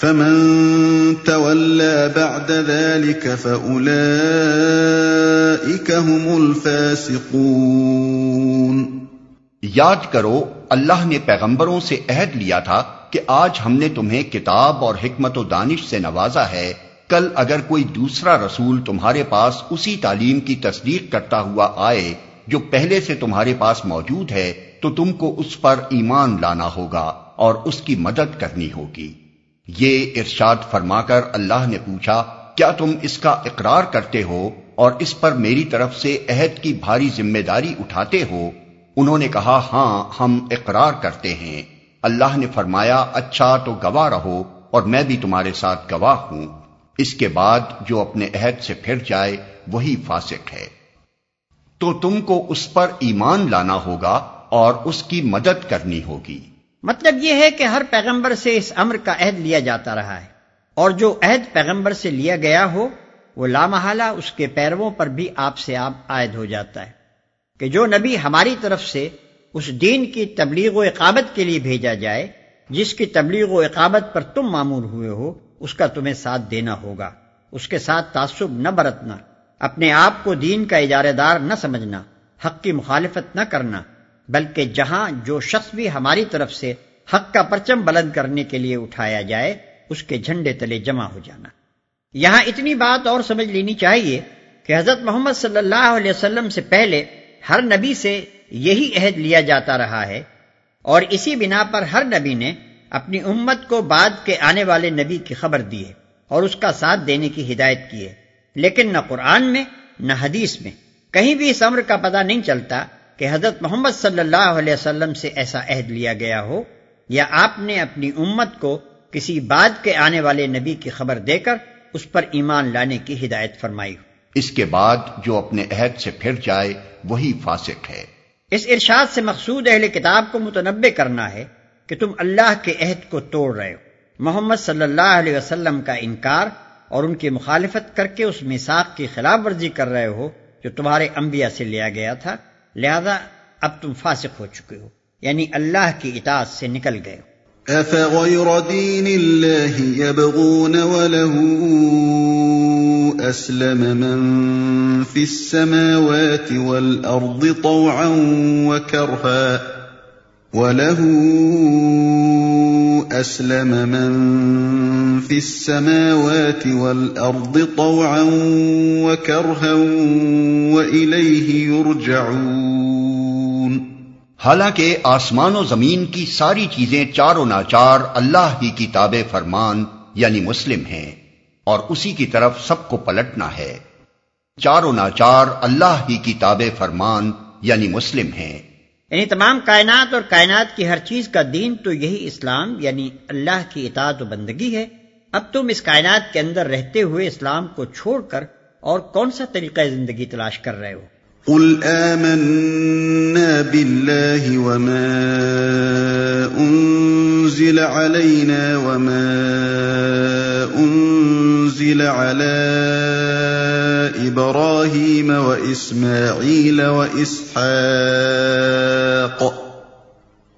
فمن تولى بعد ذلك فاولئك هم الفاسقون یاد کرو، اللہ نے پیغمبروں سے عہد لیا تھا کہ آج ہم نے تمہیں کتاب اور حکمت و دانش سے نوازا ہے۔ کل اگر کوئی دوسرا رسول تمہارے پاس اسی تعلیم کی تصدیق کرتا ہوا آئے جو پہلے سے تمہارے پاس موجود ہے، تو تم کو اس پر ایمان لانا ہوگا اور اس کی مدد کرنی ہوگی۔ یہ ارشاد فرما کر اللہ نے پوچھا، کیا تم اس کا اقرار کرتے ہو اور اس پر میری طرف سے عہد کی بھاری ذمہ داری اٹھاتے ہو؟ انہوں نے کہا ہاں ہم اقرار کرتے ہیں۔ اللہ نے فرمایا اچھا تو گواہ رہو اور میں بھی تمہارے ساتھ گواہ ہوں۔ اس کے بعد جو اپنے عہد سے پھر جائے، وہی فاسق ہے۔ تو تم کو اس پر ایمان لانا ہوگا اور اس کی مدد کرنی ہوگی۔ مطلب یہ ہے کہ ہر پیغمبر سے اس امر کا عہد لیا جاتا رہا ہے اور جو عہد پیغمبر سے لیا گیا ہو، وہ لامحالہ اس کے پیرووں پر بھی آپ سے آپ عائد ہو جاتا ہے کہ جو نبی ہماری طرف سے اس دین کی تبلیغ و اقابت کے لیے بھیجا جائے، جس کی تبلیغ و اقابت پر تم معمول ہوئے ہو، اس کا تمہیں ساتھ دینا ہوگا۔ اس کے ساتھ تعصب نہ برتنا، اپنے آپ کو دین کا اجارے دار نہ سمجھنا، حق کی مخالفت نہ کرنا۔ بلکہ جہاں جو شخص بھی ہماری طرف سے حق کا پرچم بلند کرنے کے لیے اٹھایا جائے، اس کے جھنڈے تلے جمع ہو جانا۔ یہاں اتنی بات اور سمجھ لینی چاہیے کہ حضرت محمد صلی اللہ علیہ وسلم سے پہلے ہر نبی سے یہی عہد لیا جاتا رہا ہے اور اسی بنا پر ہر نبی نے اپنی امت کو بعد کے آنے والے نبی کی خبر دی ہے اور اس کا ساتھ دینے کی ہدایت کی ہے۔ لیکن نہ قرآن میں، نہ حدیث میں کہیں بھی اس امر کا پتہ نہیں چلتا کہ حضرت محمد صلی اللہ علیہ وسلم سے ایسا عہد لیا گیا ہو یا آپ نے اپنی امت کو کسی بعد کے آنے والے نبی کی خبر دے کر اس پر ایمان لانے کی ہدایت فرمائی ہو۔ اس کے بعد جو اپنے عہد سے پھر جائے وہی فاسق ہے۔ اس ارشاد سے مقصود اہل کتاب کو متنبع کرنا ہے کہ تم اللہ کے عہد کو توڑ رہے ہو۔ محمد صلی اللہ علیہ وسلم کا انکار اور ان کی مخالفت کر کے اس مساق کی خلاف ورزی کر رہے ہو جو تمہارے انبیاء سے لیا گیا تھا۔ لہذا اب تم فاسق ہو چکے ہو یعنی اللہ کی اطاعت سے نکل گئے أَفَغَيْرَ دِينِ اللَّهِ يَبْغُونَ وَلَهُ أَسْلَمَ مَن فِي السَّمَاوَاتِ وَالْأَرْضِ طَوْعًا وَكَرْهًا وَلَهُ أَسْلَمَ مَن فِي السَّمَاوَاتِ وَالْأَرْضِ طَوْعًا وَكَرْهًا وَإِلَيْهِ يُرْجَعُونَ. حالانکہ آسمان و زمین کی ساری چیزیں چار و ناچار اللہ ہی کی تاب فرمان یعنی مسلم ہیں اور اسی کی طرف سب کو پلٹنا ہے۔ چار و ناچار اللہ ہی کی تاب فرمان یعنی مسلم ہیں۔ یعنی تمام کائنات اور کائنات کی ہر چیز کا دین تو یہی اسلام یعنی اللہ کی اطاعت و بندگی ہے۔ اب تم اس کائنات کے اندر رہتے ہوئے اسلام کو چھوڑ کر اور کون سا طریقہ زندگی تلاش کر رہے ہو؟ قل آمنا بالله وما انزل علينا وما انزل على ابراهيم واسماعيل واسحاق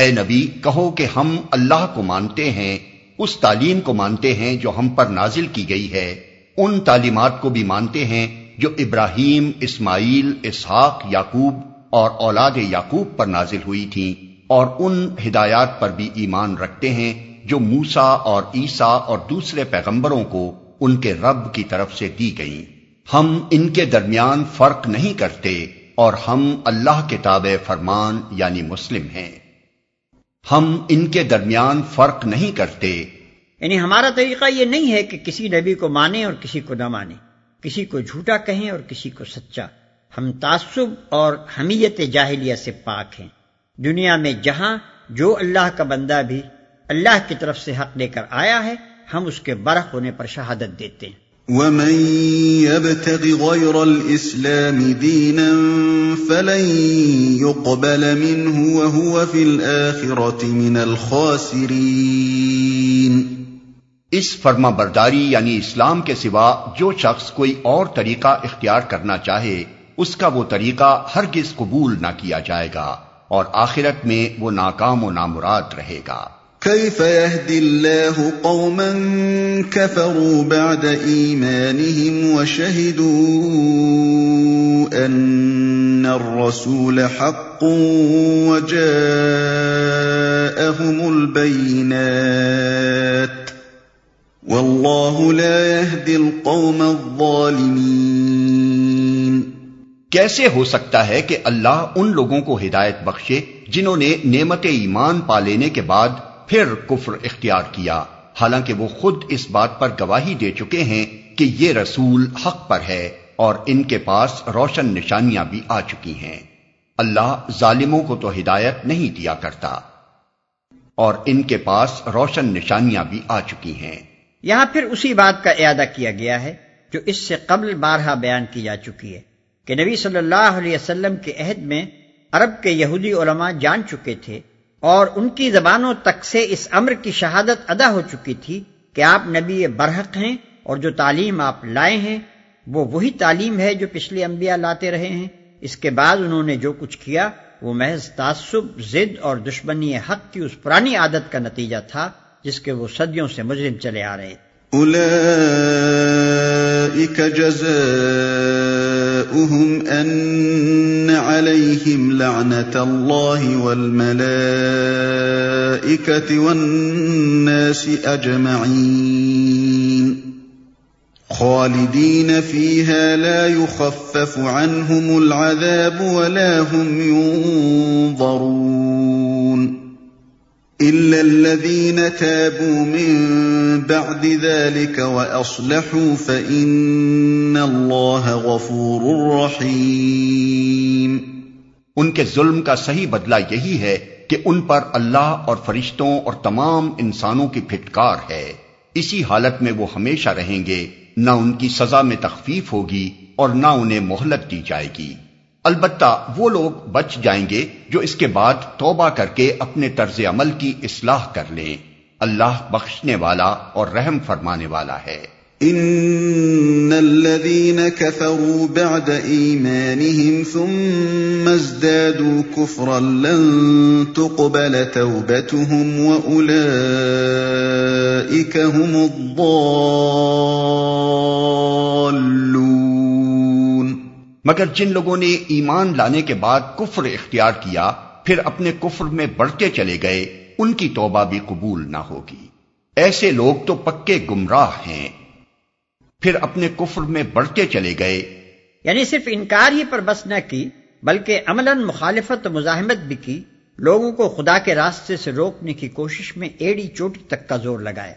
اے نبی، کہو کہ ہم اللہ کو مانتے ہیں، اس تعلیم کو مانتے ہیں جو ہم پر نازل کی گئی ہے۔ ان تعلیمات کو بھی مانتے ہیں جو ابراہیم، اسماعیل، اسحاق، یعقوب اور اولاد یعقوب پر نازل ہوئی تھیں۔ اور ان ہدایات پر بھی ایمان رکھتے ہیں جو موسا اور عیسا اور دوسرے پیغمبروں کو ان کے رب کی طرف سے دی گئیں۔ ہم ان کے درمیان فرق نہیں کرتے اور ہم اللہ کے تابع فرمان یعنی مسلم ہیں۔ ہم ان کے درمیان فرق نہیں کرتے۔ یعنی ہمارا طریقہ یہ نہیں ہے کہ کسی نبی کو مانے اور کسی کو نہ مانے کسی کو جھوٹا کہیں اور کسی کو سچا۔ ہم تعصب اور حمیت جاہلیہ سے پاک ہیں۔ دنیا میں جہاں جو اللہ کا بندہ بھی اللہ کی طرف سے حق لے کر آیا ہے، ہم اس کے برق ہونے پر شہادت دیتے ہیں۔ ومن يبتغ غير الإسلام دينا فلن يقبل منه وهو في الآخرة من الخاسرين۔ اس فرما برداری یعنی اسلام کے سوا جو شخص کوئی اور طریقہ اختیار کرنا چاہے، اس کا وہ طریقہ ہرگز قبول نہ کیا جائے گا اور آخرت میں وہ ناکام و نامراد رہے گا۔ كيف يهدي الله قوما كفروا بعد إيمانهم وشهدوا أن الرسول حق وجاءهم البينات والله لا يهدي القوم الظالمين کیسے ہو سکتا ہے کہ اللہ ان لوگوں کو ہدایت بخشے جنہوں نے نعمت ایمان پا لینے کے بعد پھر کفر اختیار کیا۔ حالانکہ وہ خود اس بات پر گواہی دے چکے ہیں کہ یہ رسول حق پر ہے اور ان کے پاس روشن نشانیاں بھی آ چکی ہیں۔ اللہ ظالموں کو تو ہدایت نہیں دیا کرتا اور ان کے پاس روشن نشانیاں بھی آ چکی ہیں۔ یہاں پھر اسی بات کا اعادہ کیا گیا ہے جو اس سے قبل بارہا بیان کی جا چکی ہے کہ نبی صلی اللہ علیہ وسلم کے عہد میں عرب کے یہودی علماء جان چکے تھے اور ان کی زبانوں تک سے اس امر کی شہادت ادا ہو چکی تھی کہ آپ نبی برحق ہیں اور جو تعلیم آپ لائے ہیں، وہ وہی تعلیم ہے جو پچھلے انبیاء لاتے رہے ہیں۔ اس کے بعد انہوں نے جو کچھ کیا، وہ محض تعصب، ضد اور دشمنی حق کی اس پرانی عادت کا نتیجہ تھا جس کے وہ صدیوں سے مجرم چلے آ رہے۔ تھے جزاؤهم أن عليهم لعنة الله والملائكة والناس أجمعين. خالدين فيها لا يخفف عنهم العذاب ولا هم ينظرون. إلا الذين تابوا من بعد ذلك وأصلحوا فإن الله غفور رحيم ان کے ظلم کا صحیح بدلہ یہی ہے کہ ان پر اللہ اور فرشتوں اور تمام انسانوں کی پھٹکار ہے۔ اسی حالت میں وہ ہمیشہ رہیں گے، نہ ان کی سزا میں تخفیف ہوگی اور نہ انہیں مہلت دی جائے گی۔ البتہ وہ لوگ بچ جائیں گے جو اس کے بعد توبہ کر کے اپنے طرز عمل کی اصلاح کر لیں۔ اللہ بخشنے والا اور رحم فرمانے والا ہے۔ ان الذين كفروا بعد ايمانهم ثم ازدادوا كفرا لن تقبل توبتهم واولئك هم الضالون۔ مگر جن لوگوں نے ایمان لانے کے بعد کفر اختیار کیا، پھر اپنے کفر میں بڑھتے چلے گئے، ان کی توبہ بھی قبول نہ ہوگی۔ ایسے لوگ تو پکے گمراہ ہیں۔ پھر اپنے کفر میں بڑھتے چلے گئے۔ یعنی صرف انکار ہی پر بس نہ کی، بلکہ عملاً مخالفت و مزاحمت بھی کی، لوگوں کو خدا کے راستے سے روکنے کی کوشش میں ایڑی چوٹی تک کا زور لگایا۔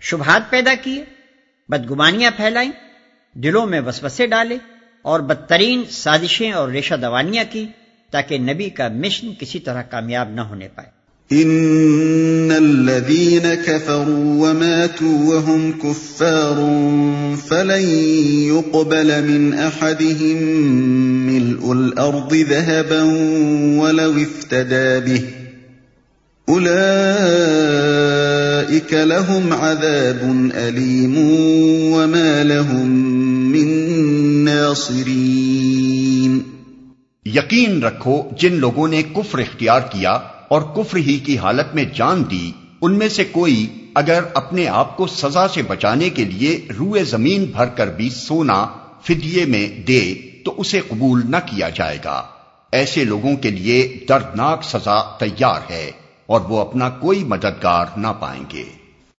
شبہات پیدا کیے، بدگمانیاں پھیلائیں، دلوں میں وسوسے ڈالے۔ اور بدترین سازشیں اور ریشہ دوانیاں کی تاکہ نبی کا مشن کسی طرح کامیاب نہ ہونے پائے۔ ان الذين كفروا وماتوا وهم كفار فلن يقبل من احدهم ملء الارض ذهبا ولو افتدى به اولئك لهم عذاب الیم وما لهم من یقین رکھو، جن لوگوں نے کفر اختیار کیا اور کفر ہی کی حالت میں جان دی، ان میں سے کوئی اگر اپنے آپ کو سزا سے بچانے کے لیے روئے زمین بھر کر بھی سونا فدیے میں دے، تو اسے قبول نہ کیا جائے گا۔ ایسے لوگوں کے لیے دردناک سزا تیار ہے اور وہ اپنا کوئی مددگار نہ پائیں گے۔